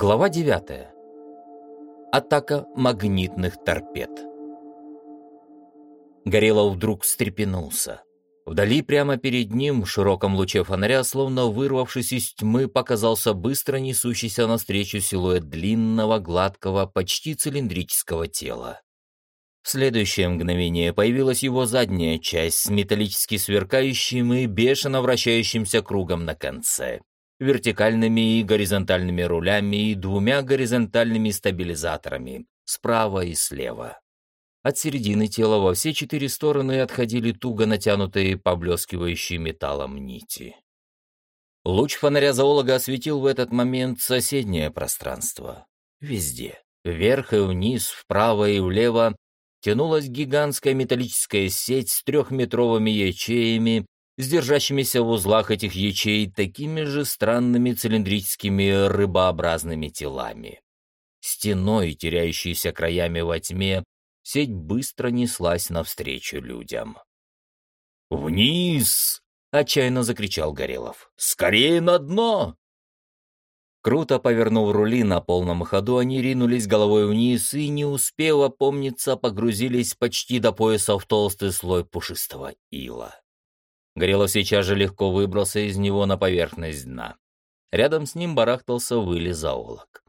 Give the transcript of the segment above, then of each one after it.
Глава 9. Атака магнитных торпед. Горелов вдруг встрепенулся. Вдали, прямо перед ним, в широком луче фонаря, словно вырвавшись из тьмы, показался быстро несущийся навстречу силуэт длинного, гладкого, почти цилиндрического тела. В следующее мгновение появилась его задняя часть с металлически сверкающим и бешено вращающимся кругом на конце вертикальными и горизонтальными рулями и двумя горизонтальными стабилизаторами справа и слева. От середины тела во все четыре стороны отходили туго натянутые, поблескивающие металлом нити. Луч фонаря зоолога осветил в этот момент соседнее пространство. Везде, вверх и вниз, вправо и влево, тянулась гигантская металлическая сеть с трехметровыми ячеями, с держащимися в узлах этих ячей такими же странными цилиндрическими рыбообразными телами. Стеной, теряющейся краями во тьме, сеть быстро неслась навстречу людям. «Вниз!» — отчаянно закричал Горелов. «Скорее на дно!» Круто повернув рули на полном ходу, они ринулись головой вниз и, не успев опомниться, погрузились почти до пояса в толстый слой пушистого ила. Горелов сейчас же легко выбрался из него на поверхность дна. Рядом с ним барахтался выли зоолог.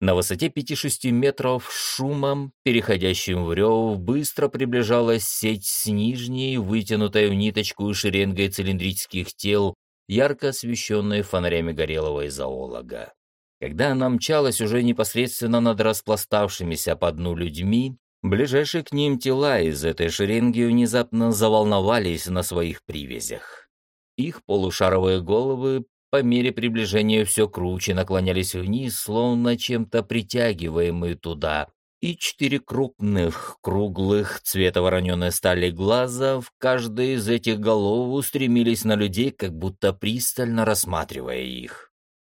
На высоте 5-6 метров шумом, переходящим в рев, быстро приближалась сеть с нижней, вытянутой в ниточку шеренгой цилиндрических тел, ярко освещенной фонарями горелого и зоолога. Когда она мчалась уже непосредственно над распластавшимися по дну людьми, Ближайшие к ним тела из этой шеренги внезапно заволновались на своих привязях. Их полушаровые головы по мере приближения все круче наклонялись вниз, словно чем-то притягиваемые туда, и четыре крупных, круглых, цвета вороненой стали глаза в каждой из этих голов устремились на людей, как будто пристально рассматривая их.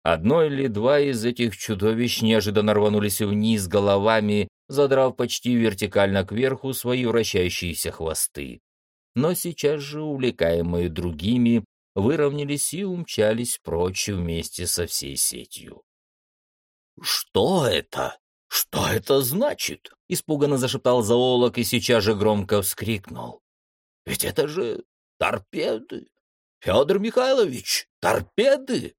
Одно или два из этих чудовищ неожиданно рванулись вниз головами задрав почти вертикально кверху свои вращающиеся хвосты. Но сейчас же, увлекаемые другими, выровнялись и умчались прочь вместе со всей сетью. «Что это? Что это значит?» — испуганно зашептал зоолог и сейчас же громко вскрикнул. «Ведь это же торпеды! Федор Михайлович, торпеды!»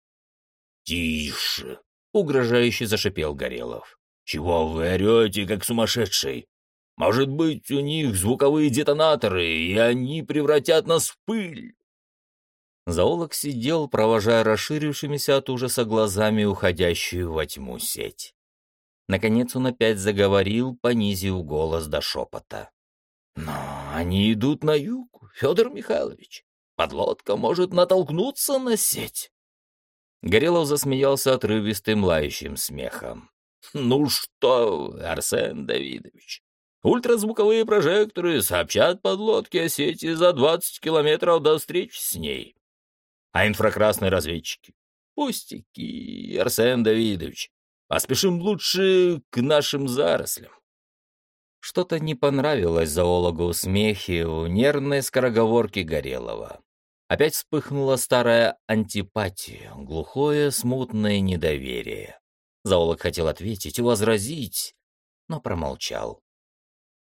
«Тише!» — угрожающе зашипел Горелов. «Чего вы орете, как сумасшедший? Может быть, у них звуковые детонаторы, и они превратят нас в пыль?» Зоолог сидел, провожая расширившимися от ужаса глазами уходящую во тьму сеть. Наконец он опять заговорил, понизив голос до шепота. «Но они идут на юг, Федор Михайлович. Подлодка может натолкнуться на сеть». Горелов засмеялся отрывистым лающим смехом. Ну что, Арсен Давидович, ультразвуковые прожекторы сообщат подлодке о сети за 20 километров до встречи с ней. А инфракрасные разведчики? Пустяки, Арсен Давидович. Поспешим лучше к нашим зарослям. Что-то не понравилось зоологу смехи у нервной скороговорки Горелого. Опять вспыхнула старая антипатия, глухое, смутное недоверие. Зоолог хотел ответить, возразить, но промолчал.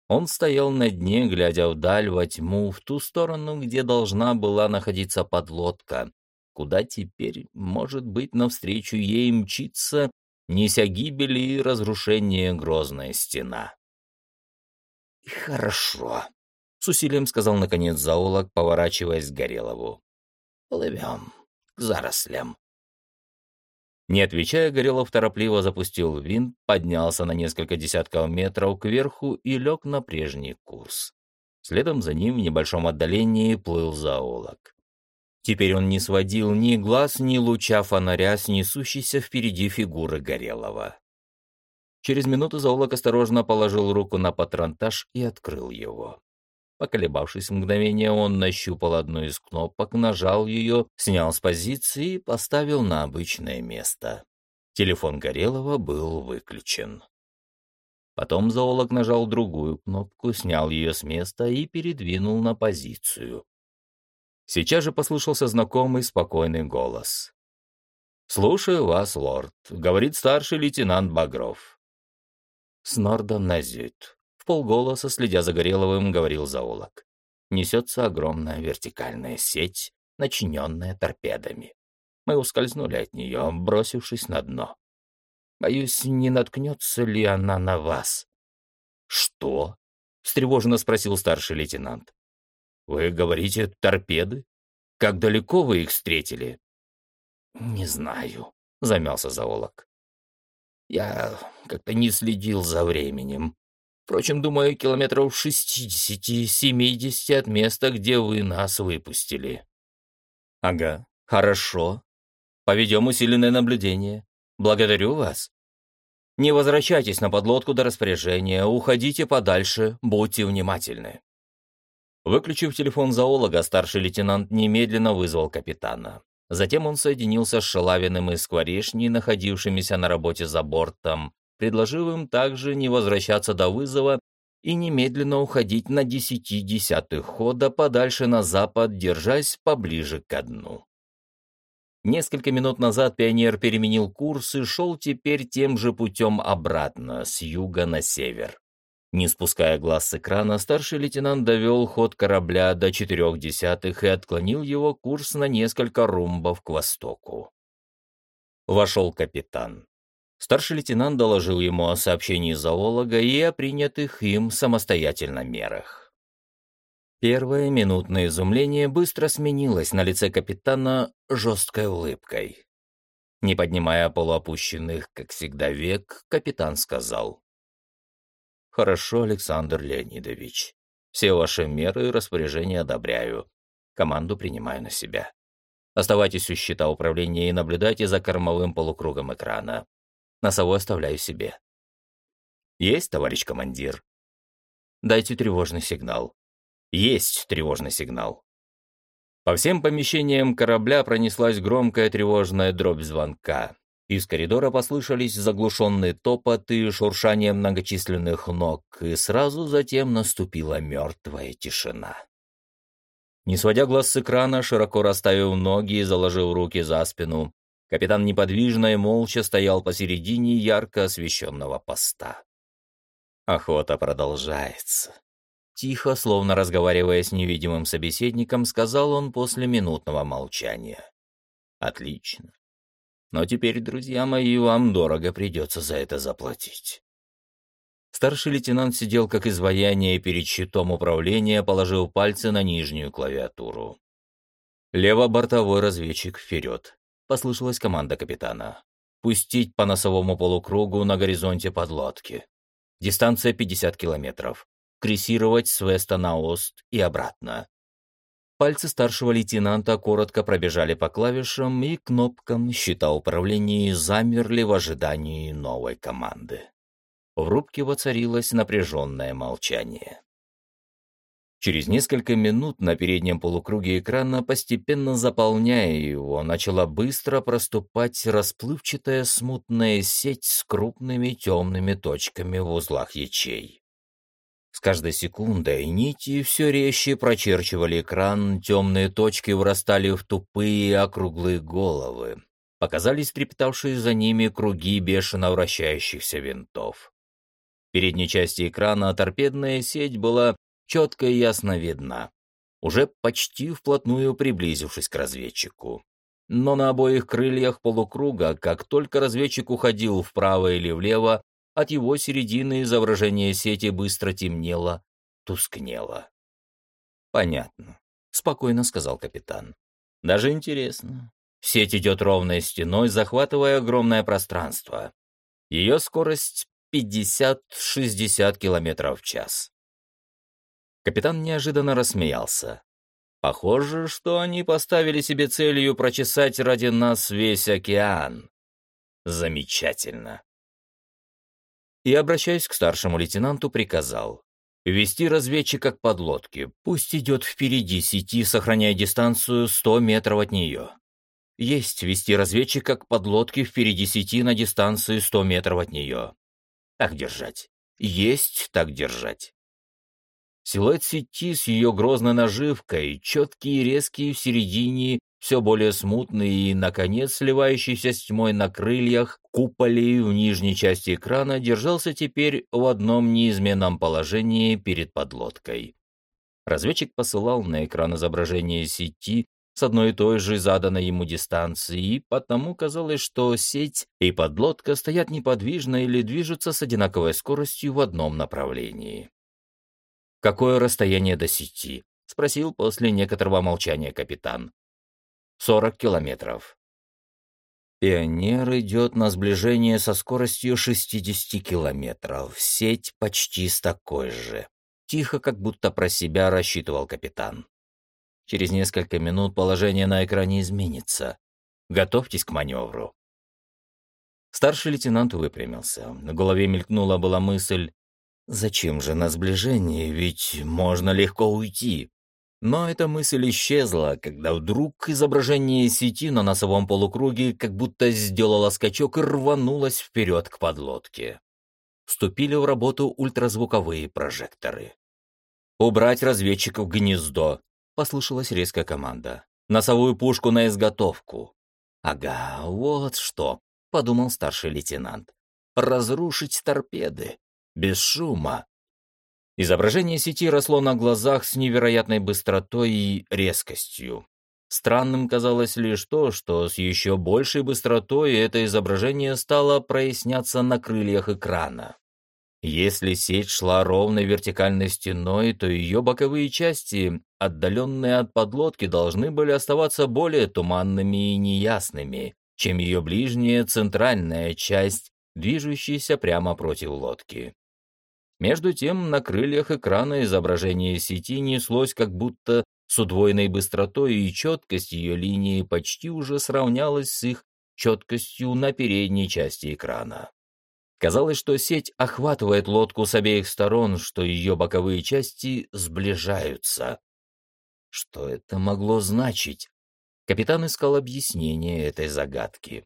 Он стоял на дне, глядя вдаль, во тьму, в ту сторону, где должна была находиться подлодка, куда теперь, может быть, навстречу ей мчится, неся гибель и разрушение грозная стена. «Хорошо», — с усилием сказал наконец зоолог, поворачиваясь к Горелову. «Плывем к зарослям». Не отвечая, Горелов торопливо запустил винт, поднялся на несколько десятков метров кверху и лег на прежний курс. Следом за ним в небольшом отдалении плыл зоолог. Теперь он не сводил ни глаз, ни луча фонаря с несущейся впереди фигуры Горелого. Через минуту зоолог осторожно положил руку на патронтаж и открыл его. Поколебавшись мгновение, он нащупал одну из кнопок, нажал ее, снял с позиции и поставил на обычное место. Телефон Горелого был выключен. Потом зоолог нажал другую кнопку, снял ее с места и передвинул на позицию. Сейчас же послышался знакомый спокойный голос. «Слушаю вас, лорд», — говорит старший лейтенант Багров. «С Нордом на зюит», — в полголоса, следя за Гореловым, говорил зоолог. Несется огромная вертикальная сеть, начиненная торпедами. Мы ускользнули от нее, бросившись на дно. Боюсь, не наткнется ли она на вас. «Что?» — встревоженно спросил старший лейтенант. «Вы говорите, торпеды? Как далеко вы их встретили?» «Не знаю», — замялся зоолог. «Я как-то не следил за временем. Впрочем, думаю, километров шестидесяти-семидесяти от места, где вы нас выпустили». «Ага, хорошо. Поведем усиленное наблюдение. Благодарю вас. Не возвращайтесь на подлодку до распоряжения, уходите подальше, будьте внимательны». Выключив телефон зоолога, старший лейтенант немедленно вызвал капитана. Затем он соединился с Шалавиным и Скворечней, находившимися на работе за бортом, предложив им также не возвращаться до вызова и немедленно уходить на десяти десятых хода подальше на запад, держась поближе к дну. Несколько минут назад пионер переменил курс и шел теперь тем же путем обратно, с юга на север. Не спуская глаз с экрана, старший лейтенант довел ход корабля до четырех десятых и отклонил его курс на несколько румбов к востоку. Вошел капитан. Старший лейтенант доложил ему о сообщении зоолога и о принятых им самостоятельно мерах. Первое минутное изумление быстро сменилось на лице капитана жесткой улыбкой. Не поднимая полуопущенных, как всегда, век, капитан сказал. «Хорошо, Александр Леонидович. Все ваши меры и распоряжения одобряю. Команду принимаю на себя. Оставайтесь у щита управления и наблюдайте за кормовым полукругом экрана. Носовой оставляю себе». «Есть, товарищ командир?» «Дайте тревожный сигнал». «Есть тревожный сигнал». По всем помещениям корабля пронеслась громкая тревожная дробь звонка. Из коридора послышались заглушенные топоты шуршание многочисленных ног, и сразу затем наступила мертвая тишина. Не сводя глаз с экрана, широко расставив ноги и заложив руки за спину, капитан неподвижно и молча стоял посередине ярко освещенного поста. Охота продолжается. Тихо, словно разговаривая с невидимым собеседником, сказал он после минутного молчания. «Отлично. Но теперь, друзья мои, вам дорого придется за это заплатить. Старший лейтенант сидел как изваяние перед щитом управления, положил пальцы на нижнюю клавиатуру. «Лево-бортовой разведчик вперед», — послышалась команда капитана. «Пустить по носовому полукругу на горизонте подлодки. Дистанция 50 километров. Крейсировать с веста на ост и обратно. Пальцы старшего лейтенанта коротко пробежали по клавишам и кнопкам щита управления замерли в ожидании новой команды. В рубке воцарилось напряженное молчание. Через несколько минут на переднем полукруге экрана, постепенно заполняя его, начала быстро проступать расплывчатая смутная сеть с крупными темными точками в узлах ячей. С каждой секундой нити все резче прочерчивали экран, темные точки вырастали в тупые округлые головы. Показались трепетавшие за ними круги бешено вращающихся винтов. В передней части экрана торпедная сеть была четко и ясно видна, уже почти вплотную приблизившись к разведчику. Но на обоих крыльях полукруга, как только разведчик уходил вправо или влево, от его середины изображение сети быстро темнело, тускнело. «Понятно», — спокойно сказал капитан. «Даже интересно. Сеть идет ровной стеной, захватывая огромное пространство. Ее скорость 50-60 километров в час». Капитан неожиданно рассмеялся. «Похоже, что они поставили себе целью прочесать ради нас весь океан. Замечательно и, обращаясь к старшему лейтенанту, приказал вести разведчика к подлодке, пусть идет впереди сети, сохраняя дистанцию 100 метров от нее. Есть вести разведчика к подлодке впереди сети на дистанции 100 метров от нее. Так держать. Есть так держать. Силуэт сети с ее грозной наживкой, четкий и резкий в середине, все более смутный и, наконец, сливающийся с тьмой на крыльях, куполе в нижней части экрана держался теперь в одном неизменном положении перед подлодкой. Разведчик посылал на экран изображение сети с одной и той же заданной ему дистанции, и потому казалось, что сеть и подлодка стоят неподвижно или движутся с одинаковой скоростью в одном направлении. «Какое расстояние до сети?» — спросил после некоторого молчания капитан. «Сорок километров». Пионер идет на сближение со скоростью 60 километров. Сеть почти с такой же. Тихо, как будто про себя рассчитывал капитан. Через несколько минут положение на экране изменится. Готовьтесь к маневру. Старший лейтенант выпрямился. На голове мелькнула была мысль, Зачем же на сближение, ведь можно легко уйти. Но эта мысль исчезла, когда вдруг изображение сети на носовом полукруге как будто сделало скачок и рванулось вперед к подлодке. Вступили в работу ультразвуковые прожекторы. «Убрать разведчиков в гнездо», — послышалась резкая команда. «Носовую пушку на изготовку». «Ага, вот что», — подумал старший лейтенант. «Разрушить торпеды без шума. Изображение сети росло на глазах с невероятной быстротой и резкостью. Странным казалось лишь то, что с еще большей быстротой это изображение стало проясняться на крыльях экрана. Если сеть шла ровной вертикальной стеной, то ее боковые части, отдаленные от подлодки, должны были оставаться более туманными и неясными, чем ее ближняя центральная часть, движущаяся прямо против лодки. Между тем, на крыльях экрана изображение сети неслось как будто с удвоенной быстротой, и четкость ее линии почти уже сравнялась с их четкостью на передней части экрана. Казалось, что сеть охватывает лодку с обеих сторон, что ее боковые части сближаются. Что это могло значить? Капитан искал объяснение этой загадки.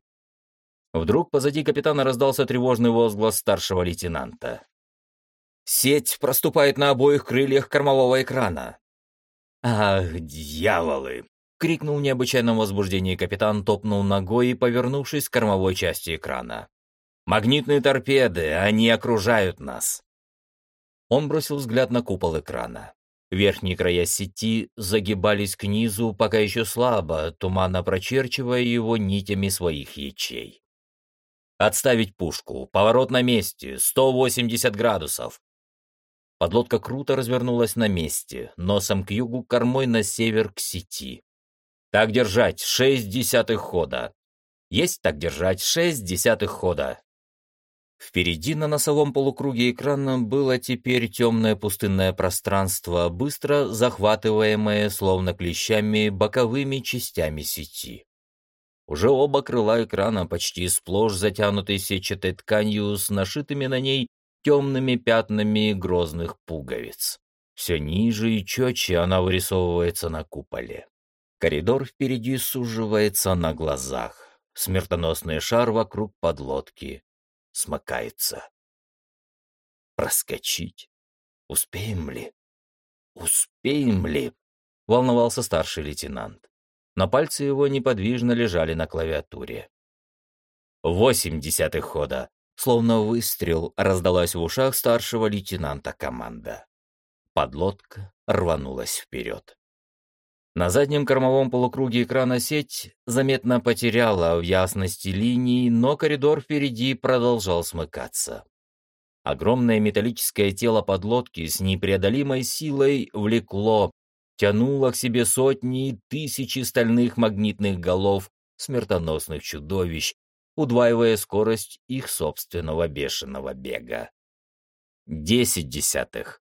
Вдруг позади капитана раздался тревожный возглас старшего лейтенанта. Сеть проступает на обоих крыльях кормового экрана. «Ах, дьяволы!» — крикнул в необычайном возбуждении капитан, топнул ногой и, повернувшись к кормовой части экрана. «Магнитные торпеды, они окружают нас!» Он бросил взгляд на купол экрана. Верхние края сети загибались к низу, пока еще слабо, туманно прочерчивая его нитями своих ячей. «Отставить пушку! Поворот на месте! 180 градусов! Подлодка круто развернулась на месте, носом к югу, кормой на север к сети. Так держать, шесть десятых хода. Есть так держать, шесть десятых хода. Впереди на носовом полукруге экрана было теперь темное пустынное пространство, быстро захватываемое, словно клещами, боковыми частями сети. Уже оба крыла экрана, почти сплошь затянутой сетчатой тканью с нашитыми на ней темными пятнами грозных пуговиц. Все ниже и четче она вырисовывается на куполе. Коридор впереди суживается на глазах. Смертоносный шар вокруг подлодки смыкается. Проскочить? Успеем ли? Успеем ли? Волновался старший лейтенант. Но пальцы его неподвижно лежали на клавиатуре. Восемь десятых хода, Словно выстрел раздалась в ушах старшего лейтенанта команда. Подлодка рванулась вперед. На заднем кормовом полукруге экрана сеть заметно потеряла в ясности линий, но коридор впереди продолжал смыкаться. Огромное металлическое тело подлодки с непреодолимой силой влекло, тянуло к себе сотни и тысячи стальных магнитных голов смертоносных чудовищ, удваивая скорость их собственного бешеного бега. Десять десятых.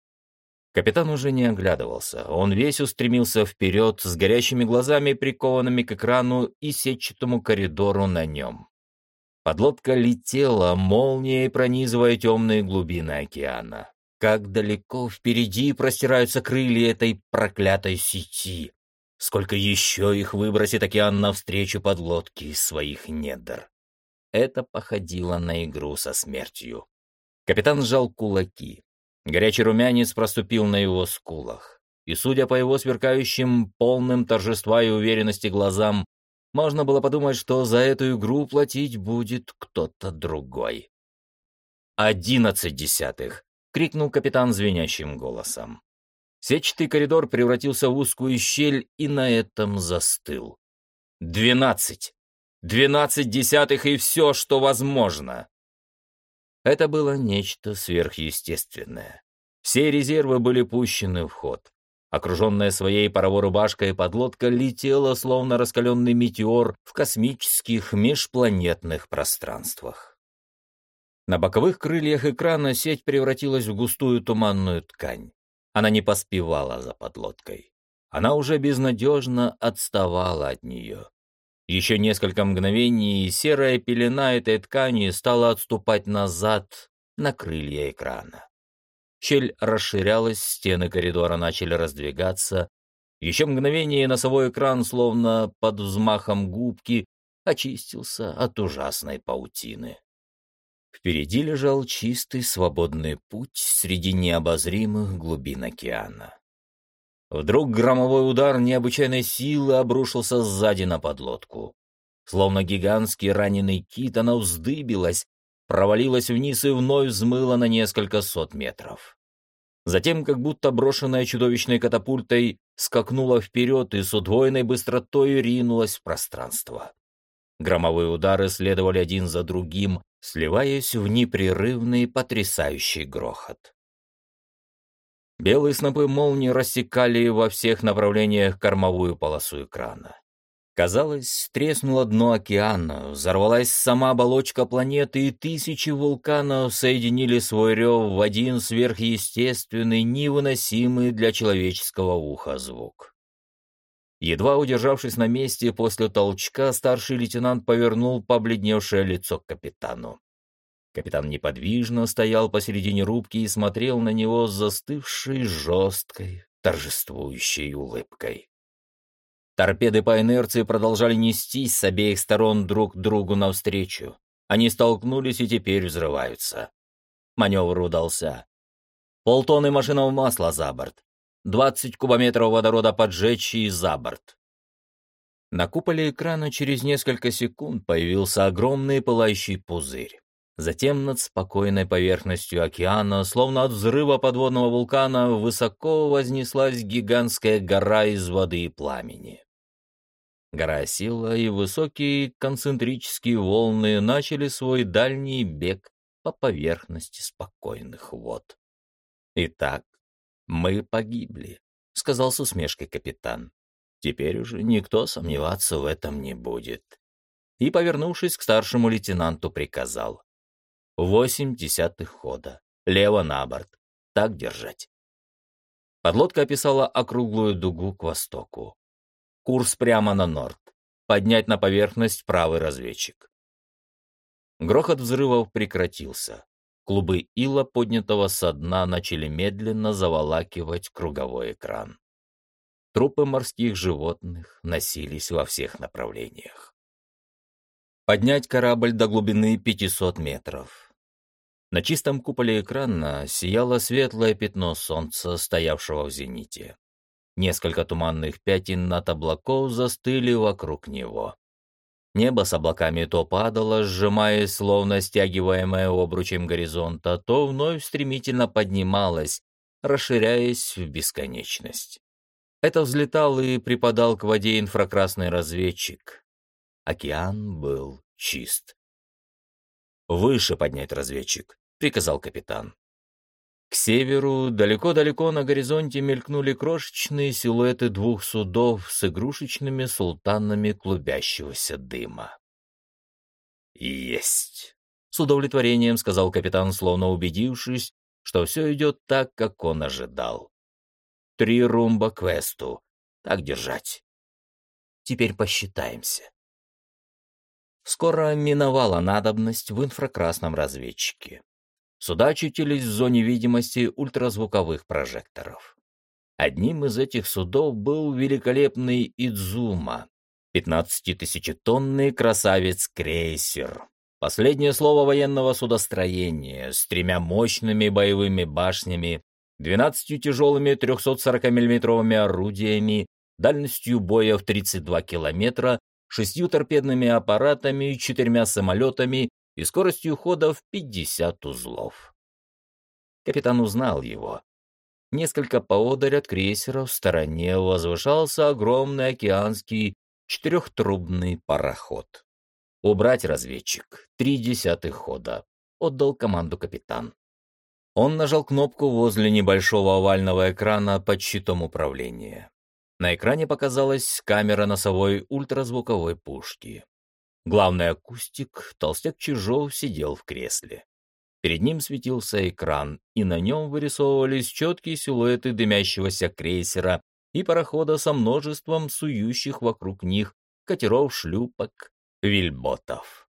Капитан уже не оглядывался. Он весь устремился вперед, с горящими глазами, прикованными к экрану и сетчатому коридору на нем. Подлодка летела, молнией пронизывая темные глубины океана. Как далеко впереди простираются крылья этой проклятой сети. Сколько еще их выбросит океан навстречу подлодке из своих недр. Это походило на игру со смертью. Капитан сжал кулаки. Горячий румянец проступил на его скулах. И, судя по его сверкающим, полным торжества и уверенности глазам, можно было подумать, что за эту игру платить будет кто-то другой. «Одиннадцать десятых!» — крикнул капитан звенящим голосом. Сетчатый коридор превратился в узкую щель и на этом застыл. «Двенадцать! Двенадцать десятых и все, что возможно!» Это было нечто сверхъестественное. Все резервы были пущены в ход. Окруженная своей паровой рубашкой подлодка летела, словно раскаленный метеор, в космических межпланетных пространствах. На боковых крыльях экрана сеть превратилась в густую туманную ткань. Она не поспевала за подлодкой. Она уже безнадежно отставала от нее. Еще несколько мгновений, и серая пелена этой ткани стала отступать назад на крылья экрана. Щель расширялась, стены коридора начали раздвигаться. Еще мгновение носовой экран, словно под взмахом губки, очистился от ужасной паутины. Впереди лежал чистый свободный путь среди необозримых глубин океана. Вдруг громовой удар необычайной силы обрушился сзади на подлодку. Словно гигантский раненый кит, она вздыбилась, провалилась вниз и вновь взмыла на несколько сот метров. Затем, как будто брошенная чудовищной катапультой, скакнула вперед и с удвоенной быстротой ринулась в пространство. Громовые удары следовали один за другим, сливаясь в непрерывный потрясающий грохот. Белые снопы молнии рассекали во всех направлениях кормовую полосу экрана. Казалось, треснуло дно океана, взорвалась сама оболочка планеты, и тысячи вулканов соединили свой рев в один сверхъестественный, невыносимый для человеческого уха звук. Едва удержавшись на месте после толчка, старший лейтенант повернул побледневшее лицо к капитану. Капитан неподвижно стоял посередине рубки и смотрел на него с застывшей жесткой, торжествующей улыбкой. Торпеды по инерции продолжали нестись с обеих сторон друг другу навстречу. Они столкнулись и теперь взрываются. Маневр удался. Полтонны машинного масла за борт. Двадцать кубометров водорода поджечь и за борт. На куполе экрана через несколько секунд появился огромный пылающий пузырь. Затем над спокойной поверхностью океана, словно от взрыва подводного вулкана, высоко вознеслась гигантская гора из воды и пламени. Гора осела, и высокие концентрические волны начали свой дальний бег по поверхности спокойных вод. «Итак, мы погибли», — сказал с усмешкой капитан. «Теперь уже никто сомневаться в этом не будет». И, повернувшись к старшему лейтенанту, приказал. Восемь десятых хода. Лево на борт. Так держать. Подлодка описала округлую дугу к востоку. Курс прямо на норд. Поднять на поверхность правый разведчик. Грохот взрывов прекратился. Клубы ила, поднятого со дна, начали медленно заволакивать круговой экран. Трупы морских животных носились во всех направлениях. Поднять корабль до глубины 500 метров. На чистом куполе экрана сияло светлое пятно солнца, стоявшего в зените. Несколько туманных пятен над облаков застыли вокруг него. Небо с облаками то падало, сжимаясь, словно стягиваемое обручем горизонта, то вновь стремительно поднималось, расширяясь в бесконечность. Это взлетал и припадал к воде инфракрасный разведчик. Океан был чист. «Выше поднять разведчик», приказал капитан. К северу, далеко-далеко на горизонте мелькнули крошечные силуэты двух судов с игрушечными султанами клубящегося дыма. «Есть!» — с удовлетворением сказал капитан, словно убедившись, что все идет так, как он ожидал. «Три румба квесту. Так держать. Теперь посчитаемся». Скоро миновала надобность в инфракрасном разведчике. Суда очутились в зоне видимости ультразвуковых прожекторов. Одним из этих судов был великолепный Идзума, 15-тысячетонный красавец-крейсер. Последнее слово военного судостроения с тремя мощными боевыми башнями, 12 тяжелыми 340 миллиметровыми орудиями, дальностью боя в 32 километра, шестью торпедными аппаратами, четырьмя самолетами и скоростью хода в 50 узлов. Капитан узнал его. Несколько поодаль от крейсера в стороне возвышался огромный океанский четырехтрубный пароход. «Убрать разведчик. Три десятых хода», — отдал команду капитан. Он нажал кнопку возле небольшого овального экрана под щитом управления. На экране показалась камера носовой ультразвуковой пушки. Главный акустик, толстяк Чижов, сидел в кресле. Перед ним светился экран, и на нем вырисовывались четкие силуэты дымящегося крейсера и парохода со множеством сующих вокруг них катеров, шлюпок, вильботов.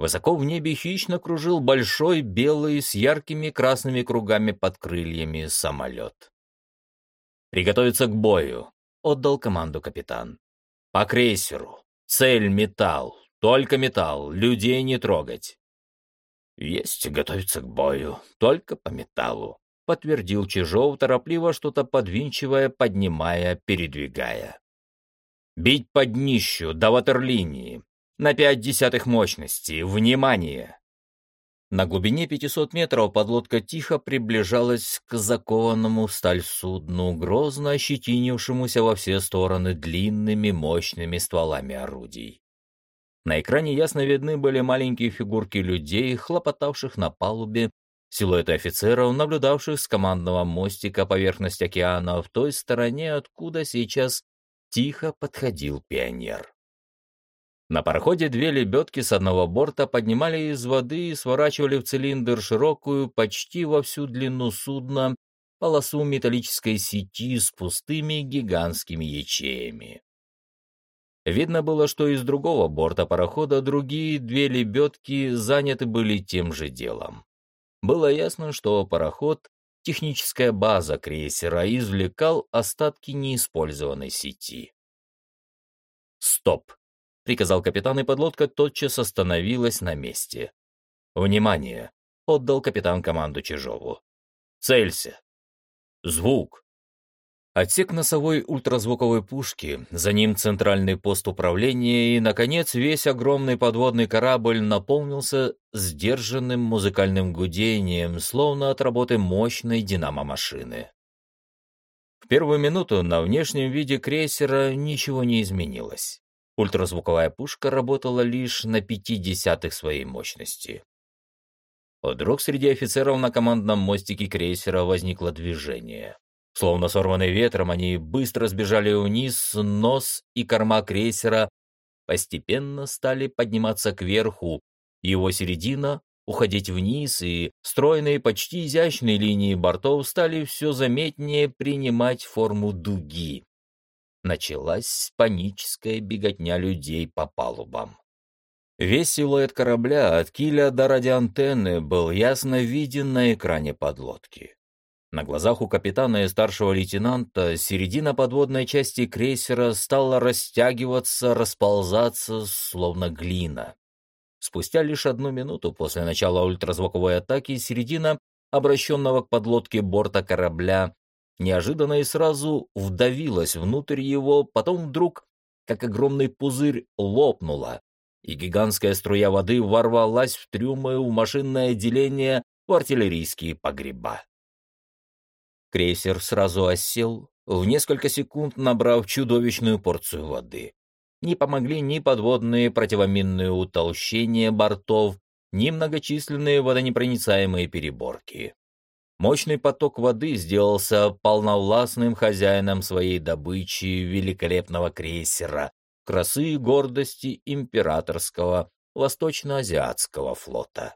Высоко в небе хищно кружил большой белый с яркими красными кругами под крыльями самолет. «Приготовиться к бою», — отдал команду капитан. «По крейсеру. Цель — металл. Только металл. Людей не трогать». «Есть готовиться к бою. Только по металлу», — подтвердил Чижов, торопливо что-то подвинчивая, поднимая, передвигая. «Бить под днищу, до ватерлинии на пять десятых мощности. Внимание!» На глубине 500 метров подлодка тихо приближалась к закованному в сталь судну, грозно ощетинившемуся во все стороны длинными мощными стволами орудий. На экране ясно видны были маленькие фигурки людей, хлопотавших на палубе, силуэты офицеров, наблюдавших с командного мостика поверхность океана в той стороне, откуда сейчас тихо подходил пионер. На пароходе две лебедки с одного борта поднимали из воды и сворачивали в цилиндр широкую, почти во всю длину судна, полосу металлической сети с пустыми гигантскими ячеями. Видно было, что из другого борта парохода другие две лебедки заняты были тем же делом. Было ясно, что пароход, техническая база крейсера, извлекал остатки неиспользованной сети. Стоп! — приказал капитан, и подлодка тотчас остановилась на месте. «Внимание!» — отдал капитан команду Чижову. «Целься!» «Звук!» Отсек носовой ультразвуковой пушки, за ним центральный пост управления и, наконец, весь огромный подводный корабль наполнился сдержанным музыкальным гудением, словно от работы мощной динамо-машины. В первую минуту на внешнем виде крейсера ничего не изменилось. Ультразвуковая пушка работала лишь на пяти десятых своей мощности. Вдруг среди офицеров на командном мостике крейсера возникло движение. Словно сорванные ветром, они быстро сбежали вниз, нос и корма крейсера постепенно стали подниматься кверху, его середина уходить вниз, и стройные, почти изящные линии бортов стали все заметнее принимать форму дуги началась паническая беготня людей по палубам. Весь силуэт корабля от киля до радиоантенны был ясно виден на экране подлодки. На глазах у капитана и старшего лейтенанта середина подводной части крейсера стала растягиваться, расползаться, словно глина. Спустя лишь одну минуту после начала ультразвуковой атаки середина обращенного к подлодке борта корабля неожиданно и сразу вдавилась внутрь его, потом вдруг, как огромный пузырь, лопнула, и гигантская струя воды ворвалась в трюмы, в машинное отделение, в артиллерийские погреба. Крейсер сразу осел, в несколько секунд набрав чудовищную порцию воды. Не помогли ни подводные противоминные утолщения бортов, ни многочисленные водонепроницаемые переборки. Мощный поток воды сделался полновластным хозяином своей добычи великолепного крейсера, красы и гордости императорского восточно-азиатского флота.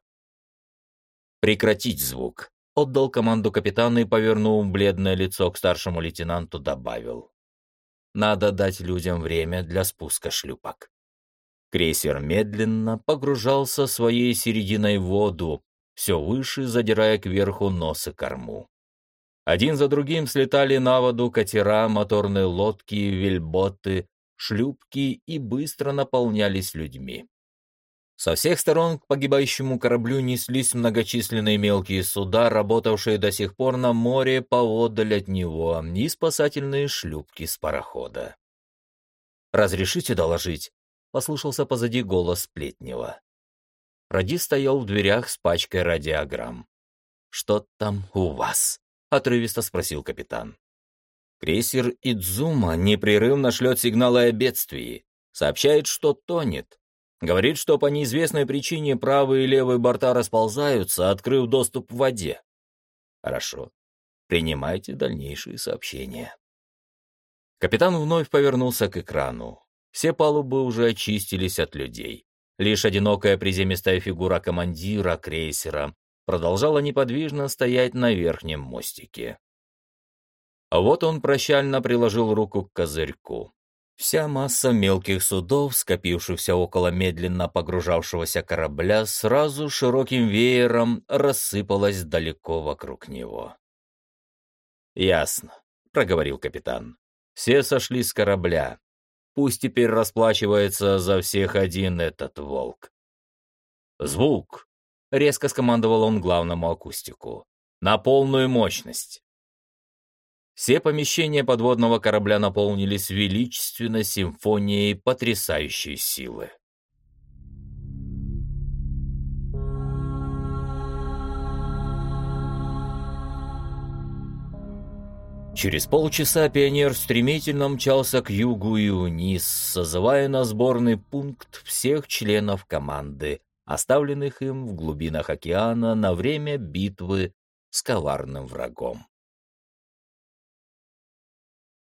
«Прекратить звук», — отдал команду капитан и, повернув бледное лицо к старшему лейтенанту, добавил. «Надо дать людям время для спуска шлюпок». Крейсер медленно погружался своей серединой в воду, все выше задирая кверху нос и корму. Один за другим слетали на воду катера, моторные лодки, вельботы, шлюпки и быстро наполнялись людьми. Со всех сторон к погибающему кораблю неслись многочисленные мелкие суда, работавшие до сих пор на море поодаль от него, и спасательные шлюпки с парохода. «Разрешите доложить?» — послышался позади голос Плетнева. Ради стоял в дверях с пачкой радиограмм. «Что там у вас?» — отрывисто спросил капитан. Крейсер Идзума непрерывно шлет сигналы о бедствии. Сообщает, что тонет. Говорит, что по неизвестной причине правый и левый борта расползаются, открыв доступ в воде. Хорошо. Принимайте дальнейшие сообщения. Капитан вновь повернулся к экрану. Все палубы уже очистились от людей. Лишь одинокая приземистая фигура командира крейсера продолжала неподвижно стоять на верхнем мостике. А вот он прощально приложил руку к козырьку. Вся масса мелких судов, скопившихся около медленно погружавшегося корабля, сразу широким веером рассыпалась далеко вокруг него. «Ясно», — проговорил капитан. «Все сошли с корабля. Пусть теперь расплачивается за всех один этот волк». «Звук!» — резко скомандовал он главному акустику. «На полную мощность!» Все помещения подводного корабля наполнились величественной симфонией потрясающей силы. Через полчаса пионер стремительно мчался к югу и вниз, созывая на сборный пункт всех членов команды, оставленных им в глубинах океана на время битвы с коварным врагом.